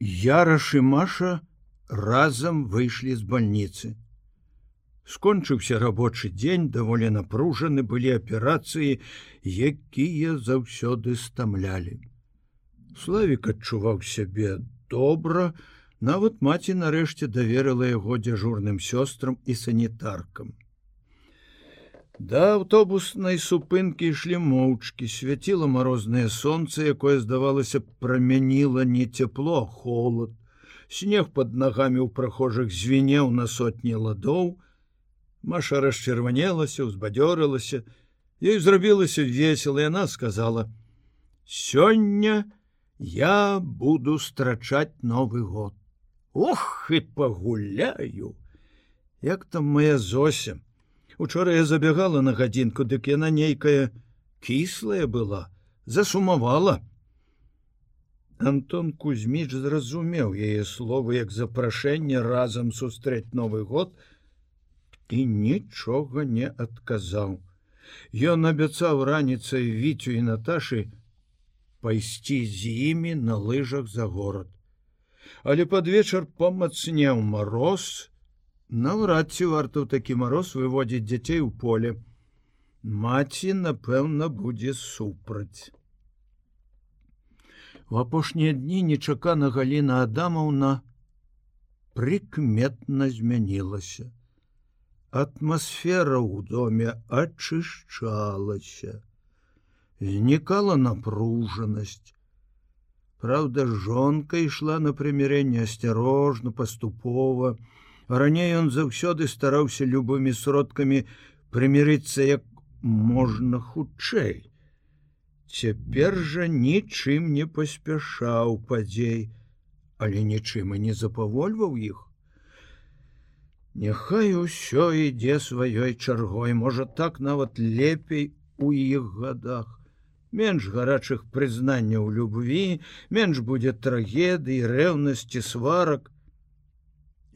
Яраш і Маша разам выйшлі з бальніцы. Скончыўся рабочы дзень, даволі напружаны былі аперацыі, якія заўсёды стамлялі. Славік адчуваў сябе добра, нават маці нарэшце даверыла яго дзяжурным сёстрам і санітаркам. Да аўтобуснай супынкі ішлі моўчкі, свяціла марознае сонца, якое, здавалася, прамяніла не цяпло, холод. Снег под нагамі ў прахожых звінеў на сотні ладоў. Маша расчырванелася, узбадзёрылася, Ёй зрабілася весела, яна сказала: « Сёння я буду страчаць новы год. Ох і пагуляю! Як там моя зося, Учора я забегала на гадзінку, дык яна нейкая кіслая была, засумавала. Антон Кузьміч зразумеў яе словы як запрашэнне разам сустрэць новы год і нічога не адказаў. Ён абяцаў раніцай віцю і Наташы пайсці з імі на лыжах за горад. Але пад вечар памацнеў мароз, Наўрад ці варта ў такі мароз выводзіць дзяцей у поле. Маці, напэўна, будзе супраць. У апошнія дні нечакана Гліна Адамаўна прыкметна змянілася. Атмасфера ў доме ачышчалася. Знікала напружанасць. Праўда, жонка ішла на прымірэнне асцярожна, паступова, Раней ён заўсёды стараўся любымі сродкамі прымірыцца як можна хутчэй. Цяпер жа нічым не паспяшаў падзей, але нічым і не запавольваў іх. Няхай усё ідзе сваёй чаргой, можа так нават лепей у іх гадах. Менш гарачых прызнанняў любві, менш будзе трагедыі, рэўнасці сварак,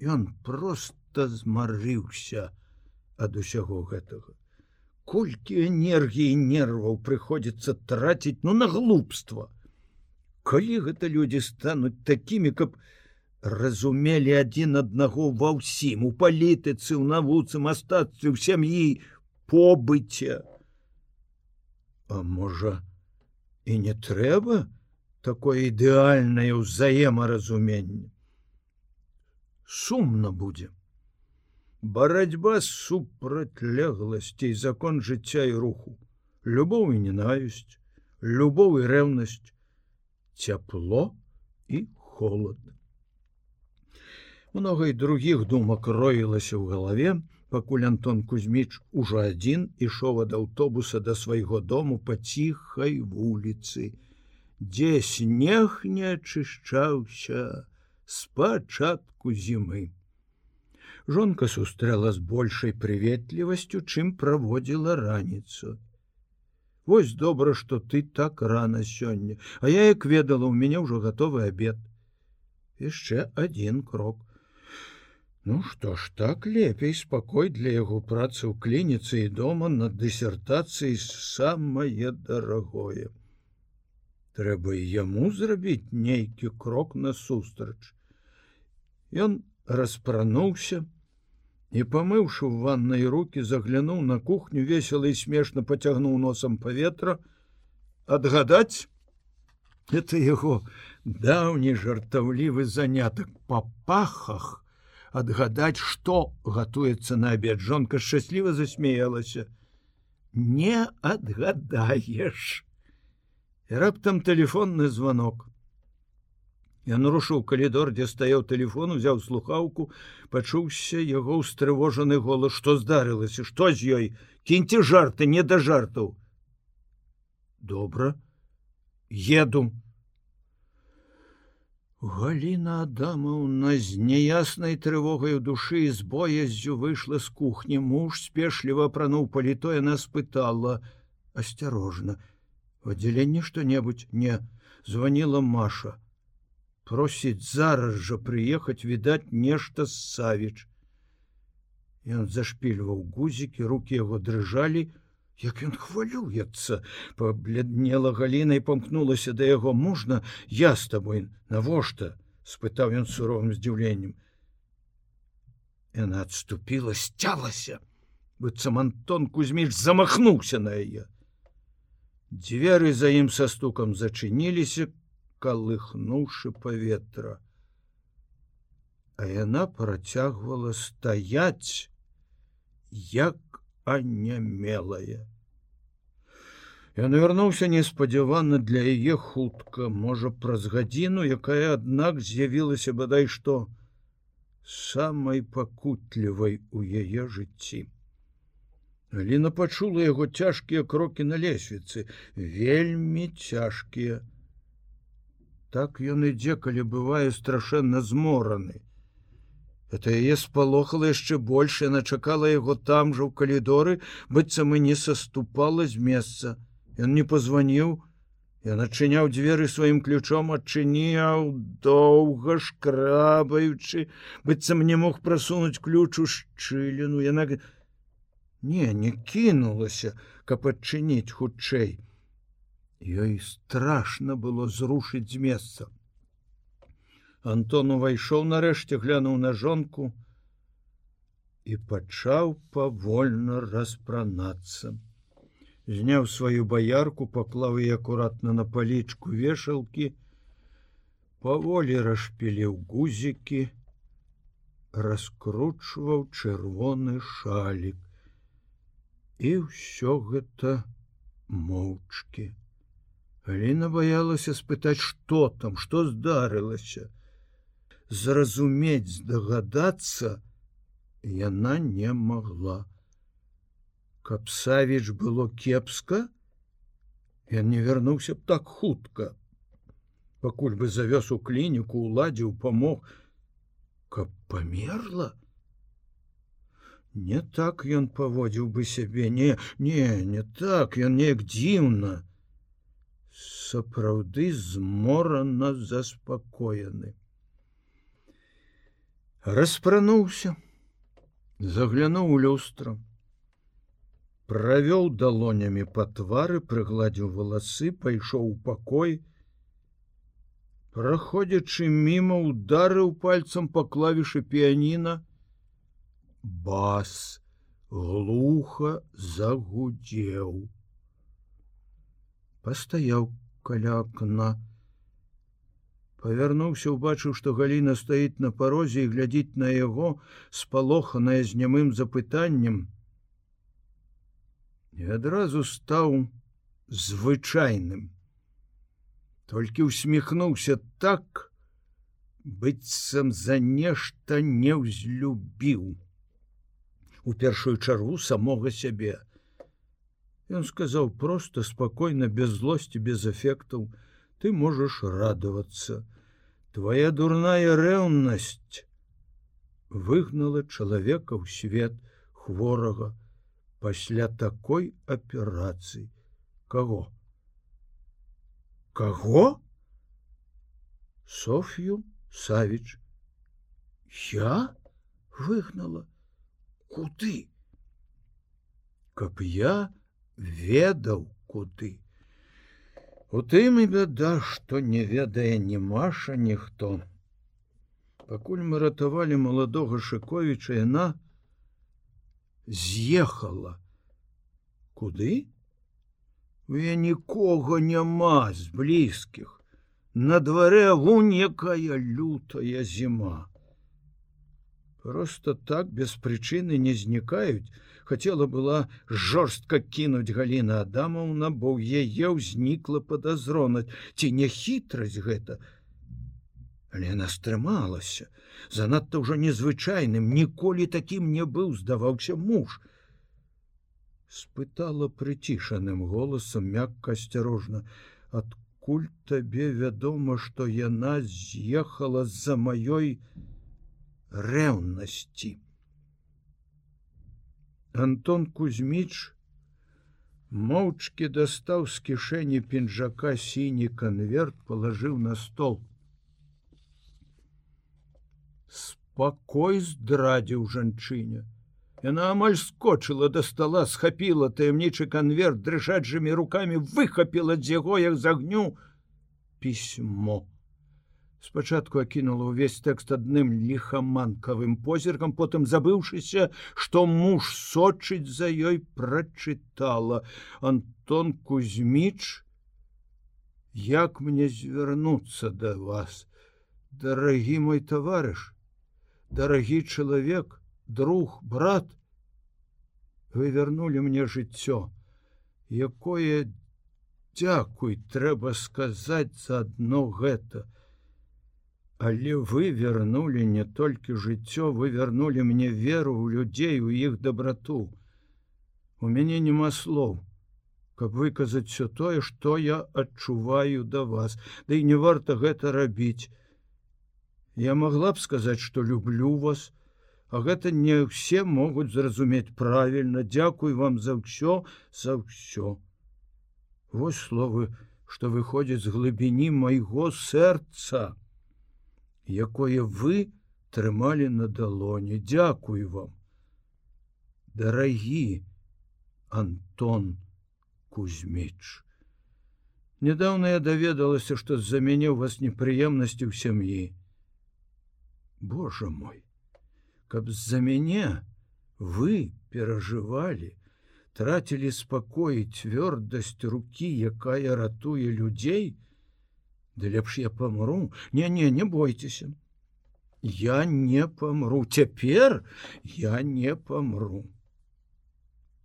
Ён просто змарыўся ад усяго гэтага. Колькі энергіі нерваў прыходзіцца траціць ну на глупства. Калі гэта людзі стануць такімі, каб разумелі адзін аднаго ва ўсім у палітыцы, у навуцы, мастацтве, у сям'і, побыце. А можа, і не трэба такое ідэальнае ўзаемаразуменне сумна будзе. Барацьба супрацьлегласцей закон жыцця і руху, любоў і ненавісць, любоў і рэўнасць, цяпло і холод. Многа і другіх думак роілася ў галаве, пакуль Антон Кузьміч ужо адзін ішоў ад аўтобуса да свайго дому па ціхай вуліцы, дзе снег не ачышчаўся, спачатку зімы. Жонка сустрэла з большай прыветлівасцю, чым праводзіла раніцу. Вось добра, што ты так рана сёння, А я як ведала, у мяне ўжо гатовы абед. Яшчэ адзін крок. Ну што ж так лепей спакой для яго працы ў клініцы і дома над дысертацыяй самае дарагое трэба яму зрабіць нейкі крок насустрач. Ён распрануўся і памыўшы в ваннай руки заглянуў на кухню весело і смешна поцягнуў носам паветра. Адгадаць это яго даўні жартаўлівы занятак па пахах. Адгадаць што гатуецца на абед. Жонка шчасліва засмеялася не адгадаеш і раптам телефонны звонок. Я нарушыў калідор, дзе стаяў телефон, узяў слухаўку, пачуўся яго ўстрывожаны голас, што здарылася, што з ёй, кіньце жарты не да жартаў. Добра, еду. Галіна Адамаўна з няяснай трывогай у душы з бояззю выйшла з кухні. Муж спешліва апрануў паліто, яна спытала асцярожна: в отделенне что-небудзь не. Звонила маша. Просіць зараз жа приехать відаць нешта с савіч ён зашпільваў гузікі руки яго дрыжалі як ён хвалюецца? Побледнела галінай помкнулася да яго можна я с тобой? Навошта спытаў ён суровым здзіўленнем яна отступила сцялася быццам антон кузьміч замахнуўся на яе дзверы за ім са стукам зачыніліся калыхнуўшы паветра а яна працягвала стаять як анямелая Ён вярнуўся неспадзявана для яе хутка, можа праз гадзіну, якая аднак з'явілася бадай што самай пакутлівай у яе жыцці. Ліна пачула яго цяжкія крокі на лесвіцы, вельмі цяжкія. Так ён ідзе, калі бывае страшэнна змораны. Это яе спалохала яшчэ больш, яна чакала яго там жа ў калідоры, быццам і не саступала з месца. Ён не позвоніў, я начыняў дзверы сваім ключом адчыніў доўга шкрабаючы, быццам не мог прасунуць ключ у шчыліну, яна не не кінулася, каб адчыніць хутчэй. Ёй страшно было зрушыць з месца. Антон увайшоў нарэшце глянуў на жонку і пачаў павольна распранацца зняў сваю баярку паклаў і акуратна на палічку вешалкі паволі расшпіліў гузікі раскручваў чырвоны шалік і ўсё гэта моўчкі. Гліна баялася спытаць што там што здарылася. Зразумець здагадацца яна не могла каб савіч было кепска ён не вярнуўся б так хутка. Пакуль бы завёз у клініку уладзіў памог. Каб памерла не так ён паводзіў бы сябе не не не так ён неяк дзіўна. Сапраўды зморана заспакоены. Распрануўся заглянуў у люстрам правёў далонямі па твары прыгладзіў валасы пайшоў у пакой. Праходзячы мімо ударыў пальцам па клавішы піяніна бас глуха загудзеў пастаяў каля акна павярнуўся убачыў што галіна стаіць на парозе і глядзіць на яго спалоханая з нямым запытаннем і адразу стаў звычайным. Толькі усміхнуўся так, быццам за нешта не ўзлюбіў. У першую чаргу самога сябе. Ён сказаў просто спакойна, без злости, без эфектаў, ты можаш радавацца. Твая дурная рэўнасць выгнала чалавека ў свет хворага, пасля такой аперацыі кого кого софью савіч. Я выгнала куды? Каб я ведаў куды. У тым і бяда што не ведае ні маша ніхто пакуль мы ратавалі маладога шыковіча яна з'ехала. Куды? Я нікога няма з блізкіх. На дварэ вунь якая лютая зіма просто так без прычыны не знікаюць хотела была жорстка кінуць галіна адамаўна бо ў яе ўзнікла падазронаць ці не хітрасць гэта? Але она стрымалася. Занадта ўжо незвычайным ніколі такім не быў здаваўся муж. Спытала прыцішаным голосам мякка асцярожна. Адкуль табе вядома што яна з'ехала з-за маёй рэўнасці Антон кузьміч моўчкі дастаў з кішэні пінжака сіні канверт палажыў на стол. Спакой здрадзіў жанчыне яна амаль скочыла да стола схапіла таямнічы конверт дрыжаджымі руками выхапіла з яго як з агню пісьмо спачатку акінула ўвесь тэкст адным ліхаманкавым позіркам потым забыўшыся што муж сочыць за ёй прачытала Антон кузьміч як мне звярнуцца да вас? Дарагі мой таварыш дарагі чалавек друг брат вы вярнули мне жыццё якое дзякуй трэба сказаць заадно гэта Але вы вярнули не толькі жыццё, вы вярнули мне веру ў людзей у іх дабрату. У мяне няма слоў, каб выказаць все тое, што я адчуваю да вас, Ды да не варта гэта рабіць. Я могла б сказаць, што люблю вас, А гэта не ўсе могуць зразумець правільна, Дякуй вам за ўсё за ўсё. Вось словы, што выходзіць з глыбіні майго сэрца якое вы трымалі на далоне. Дякую вам. Дарагі Антон кузьміч. Недавно я даведалася что з-за мяне у вас непрыемнасці ў сям'і. Боже мой каб з-за мяне вы перажывалі трацілі спакой цвёрдасць руки якая ратуе людзей Да лепш я памру, не не не бойцеся. Я не памру, цяпер я не памру.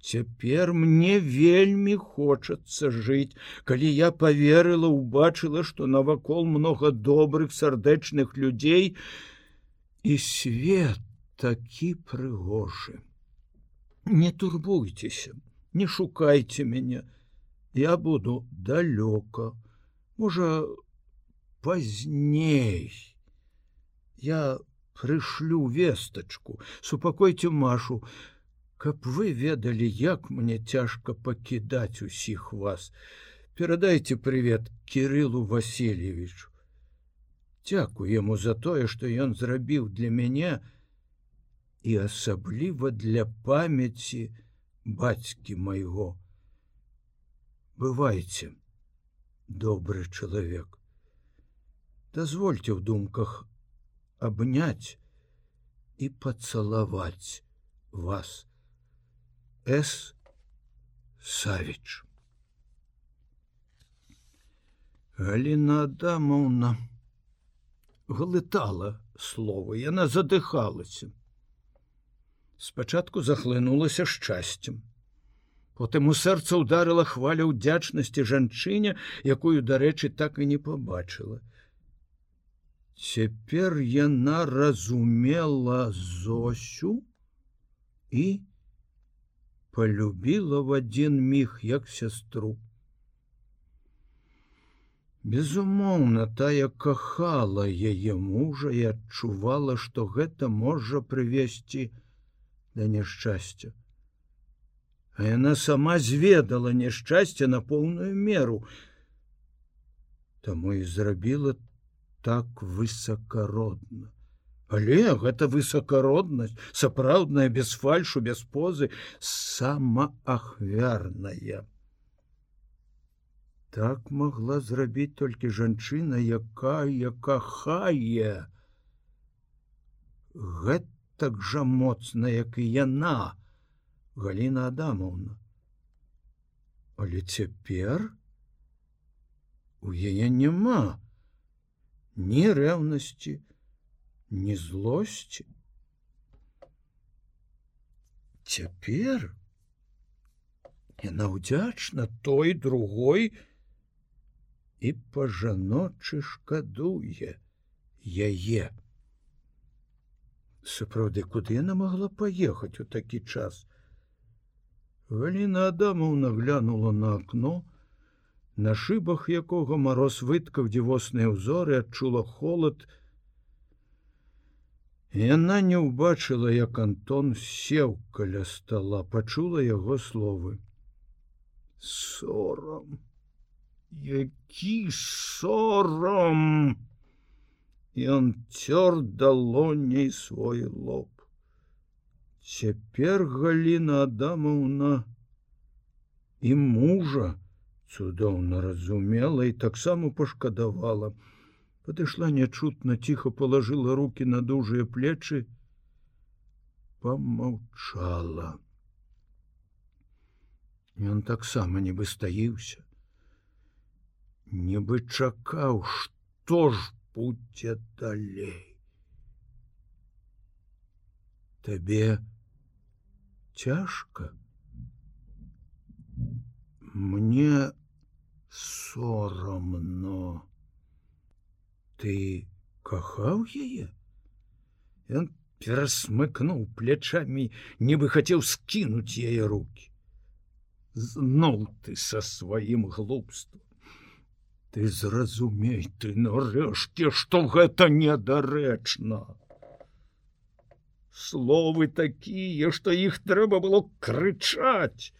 Цяпер мне вельмі хочацца жыць, калі я поверыла, убачыла, што навакол много добрых сардэчных людзей і свет такі прыгожы. Не турбуйцеся, не шукайце мяне, я буду далёка. Можа, пазней я прышлю вестачку супакойце машу. Каб вы ведалі як мне цяжка пакідаць усіх вас. Перадайте привет кириллу васильевичу. Дякую яму за тое што ён зрабіў для мяне і асабліва для памяці бацькі майго. Бывайце добры чалавек дазвольте ў думках абняць і пацалаваць вас. С. Савіч Галіна адамаўна глытала словы яна задыхалася спачатку захлынулася шчасцем потым у сэрца ударыла хваля ўдзячнасці жанчыне якую дарэчы так і не побачыла Цяпер яна разумела зосю і полюбіла в адзін міг як сястру. Безумоўна, тая кахала яе мужа і адчувала, што гэта можа прывесці да няшчасця. А яна сама зведала няшчасце на поўную меру. Таму і зрабіла так высокородна. Але гэта высокороднасць, сапраўдная без фальшу, без позы, самаахвярная. Так могла зрабіць толькі жанчына, якая кахае. Гэтак жа моцна, як і яна, Галіна Адамовна. Але цяпер у яе няма, ні рэўнасці, ні злосці. Цяпер яна ўдзячна той другой і па-жаночы шкадуе яе. Сапраўды, куды яна могла паехаць у такі час. Галіна Адамаўна глянула на акно, на шыбах якога мароз выткаў дзівосныя ўзоры адчула холод яна не ўбачыла як антон сеў каля стола пачула яго словы. Сорам! Які сорам! Ён цёр далоней свой лоб. Цяпер галіна адамаўна і мужа цудоўна разумела і таксама пашкадавала Падышла нячутна ціха положила руки на дужыя плечы, помаўчала. Ён таксама нібы стаіўся, нібы чакаў, што ж будзе далей. Табе цяжка. Мне сорамно. Ты кахаў яе? Ён перасмыкнуў плячамі, нібы хацеў скінуць яе руки. Зноў ты са сваім глупством. Ты зразумей ты нарэшце, што гэта недарэчна. Словы такія, што іх трэба было крычаць.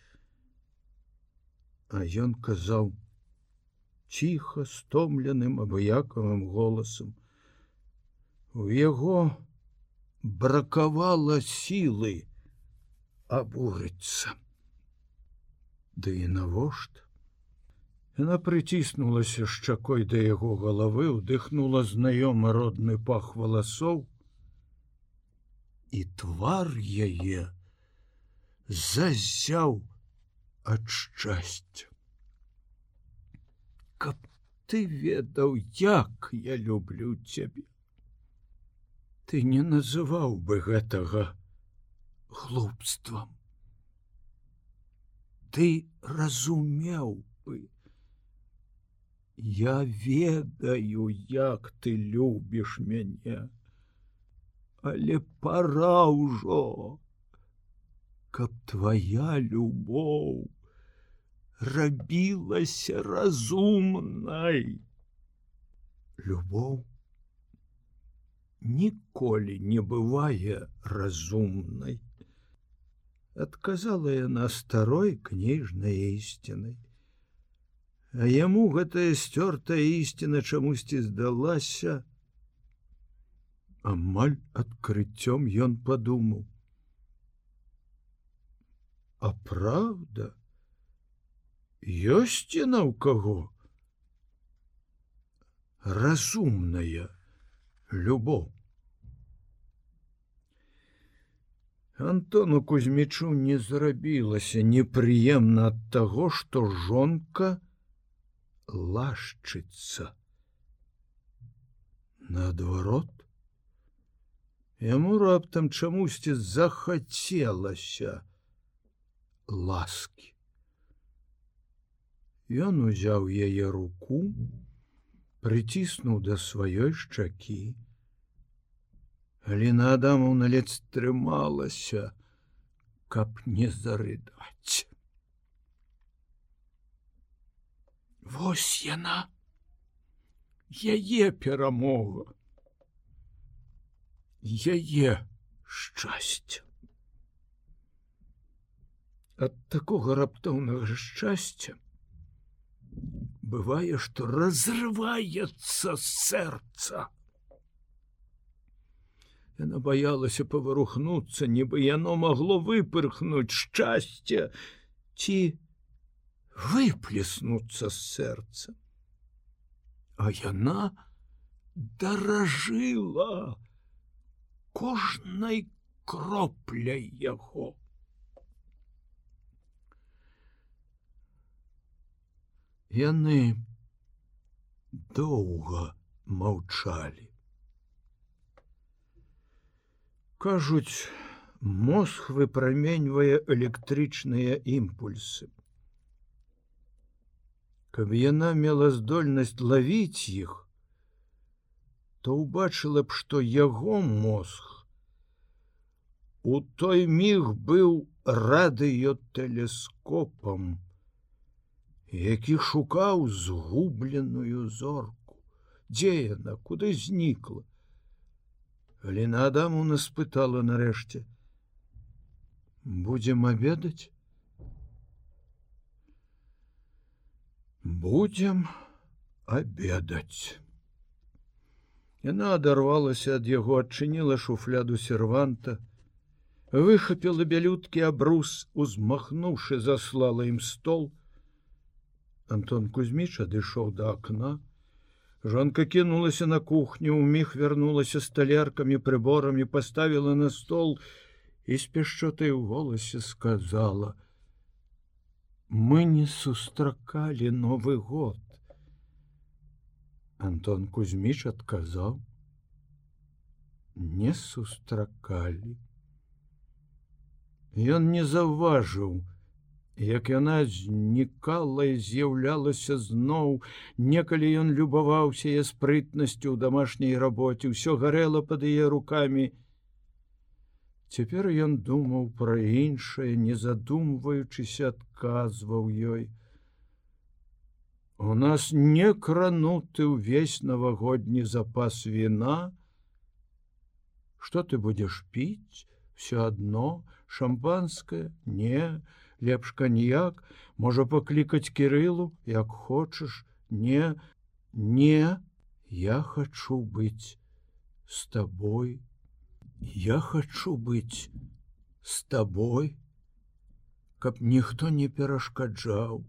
А ён казаў ціха стомленым абыякавым голасам. У яго бракавала сілы абурыцца. Ды і навошта? Яна прыціснулася шчакой да яго галавы, удыхнула знаёмы родны пах валасоў, і твар яе зазяў ад шчасця. Каб ты ведаў, як я люблю цябе ты не называў бы гэтага глупствам. Ты разумеў бы. Я ведаю, як ты любіш мяне, Але пора ўжо, каб твоя любоў рабілася разумнай. Любоў ніколі не бывае разумнай. Адказала яна старой кніжнай ісцінай. А яму гэтая сцёртая ісціна чамусьці здалася. Амаль адкрыццём ён падумаў. А праўда, ёсць яна ў каго? Разумная любоў. Антону Кузьмічу не зрабілася непрыемна ад таго, што жонка лашчыцца. Наадварот, Яму раптам чамусьці захацелася ласки. Ён узяў яе руку, прыціснуў да сваёй шчакі. Гліна Адамаўна ледь стрымалася, каб не зарыдаць. Вось яна яе перамога яе шчасце. Ад такога раптоўнага шчасця бывае, што разрываецца сэрца. Яна баялася паварухнуцца, нібы яно магло выпырхнуць шчасце ці выплеснуцца з сэрца. А яна даражыла кожнай кропляй яго. Яны доўга маўчалі. Кажуць, мозг выпраменьвае электрычныя імпульсы. Каб яна мела здольнасць лавіць іх, то ўбачыла б, што яго мозг у той міг быў радыётэлескопам, які шукаў згубленую зорку. Дзе яна куды знікла? Гліна адаму наспытала нарэшце. Будем обедать будем обедать Яна адарвалася ад яго адчыніла шуфляду серванта выхапіла бялюткі абрус узмахнуўшы заслала ім стол Антон Кузьміч адышоў да акна, Жонка кінулася на кухню, у міг вярнулася сталяркамі прыборамі, паставіла на стол і з пяшчотай у голасе сказала: « Мы не сустракалі новы год. Антон Кузьміч адказаў: « Не сустракалі. Ён не заўважыў, як яна знікала і з'яўлялася зноў, некалі ён любаваўся я спрытнасцю ў домашняй рабоце, ўсё гарэла пад яе руками. Цяпер ён думаў пра іншае, не задумваючыся, адказваў ёй. У нас не крануты ўвесь навагодні запас віна. Што ты будзеш піць, все адно, шампанское, не, лепш каньяк можа паклікаць кирылу як хочаш. Не не я хочу быць с тобой я хочу быць с тобой каб ніхто не перашкаджаў.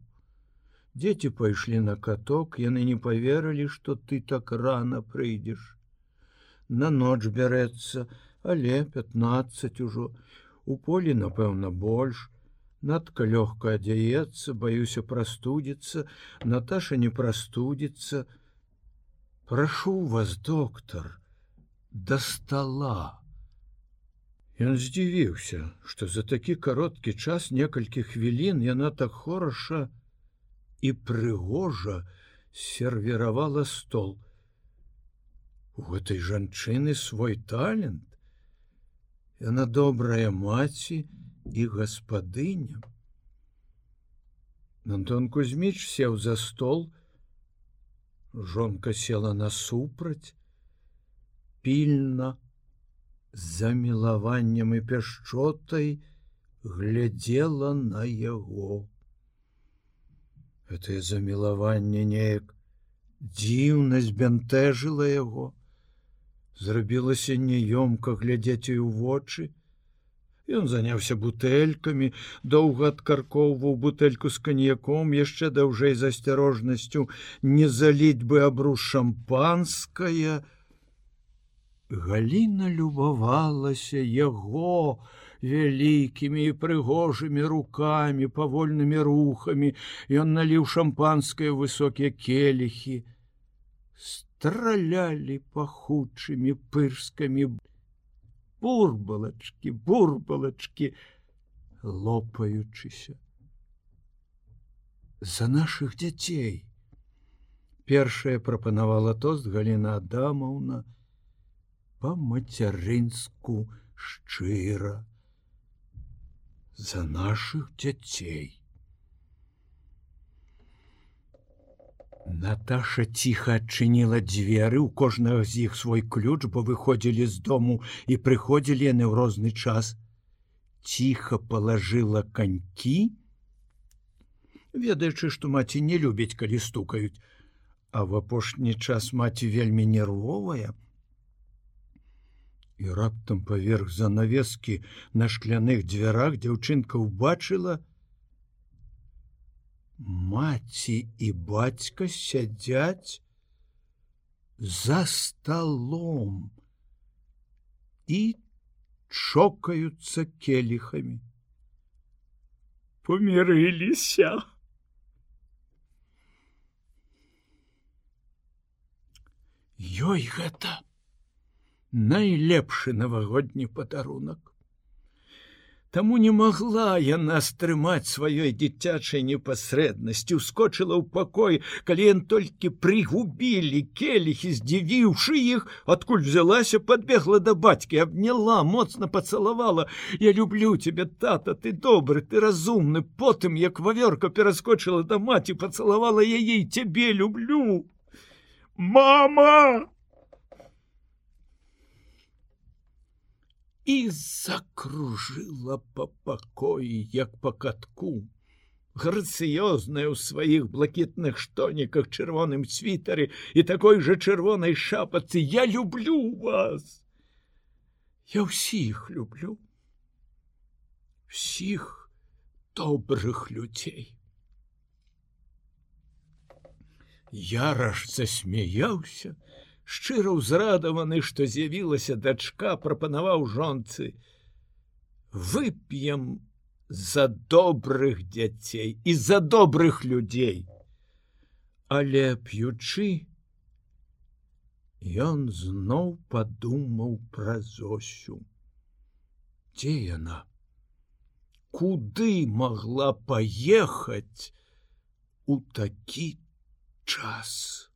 Дзеці пайшлі на каток яны не поверылі что ты так рано прыйдзеш. На ноч бярэцца але 15 ужо. У полі напэўна больш Надка лёгка адзяецца, баюся прастудзіцца, Наташа не прастудзіцца. Прашу вас, доктор, да стола. Ён здзівіўся, што за такі кароткі час некалькі хвілін яна так хораша і прыгожа сервіравала стол. У гэтай жанчыны свой талент. Яна добрая маці, і гаспадыня. Антон Кузьміч сеў за стол, Жонка села насупраць, пільна, за мілаваннем і пяшчотай глядзела на яго. Гэтае замілаванне неяк дзіўна збянтэжыла яго, зрабілася няёмка глядзець у вочы, Ён заняўся бутэлькамі, доўга адкаркоўваў бутэльку з каньяком, яшчэ даўжэй з асцярожнасцю не заліць бы абру шампанская. Галіна любавалася яго вялікімі і прыгожымі рукамі, павольнымі рухамі, Ён наліў шампанскае высокія келихі, стралялі пахучымі пырскамі бурбалачки, бурбалачки, лопаючыся. За наших дзяцей. Першая прапанавала тост Галіна Адамаўна по мацярынску шчыра за наших дзяцей. Наташа ціха адчыніла дзверы у кожнага з іх свой ключ, бо выходзілі з дому і прыходзілі яны ў розны час. Ціха палажыла канькі, ведаючы, што маці не любіць, калі стукаюць, а в апошні час маці вельмі нервовая. І раптам паверх занавескі на шкляных дзвярах дзяўчынка ўбачыла, маці і бацька сядзяць за столом і чокаюцца келихамі помірыліся. Ёй гэта найлепшы навагодні падарунак Таму не магла яна стрымаць сваёй дзіцячай непасрэднасці, ускочыла ў пакой, калі ён толькі прыгубілі келихі, здзівіўшы іх, адкуль взялася, подбегла да бацькі, абняла, моцна пацалавала: Я люблю тебе, тата, ты добры, ты разумны, потым, як вавёрка пераскочыла да маці, пацалавала яе, цябе люблю. Мама! І закружила по пакоі як по катку. Грацыёзная ў сваіх блакітных штоніках чырвоным цвітары і такой жа чырвонай шапацы я люблю вас! Я ўсіх люблю. Всіх добрых людзей Яраш засмяяўся, шчыра ўзрадаваны, што з'явілася дачка, прапанаваў жонцы: вып'ем за добрых дзяцей і за добрых людзей. Але п'ючы, Ён зноў падумаў пра зосю. Дзе яна? Куды магла паехаць у такі час?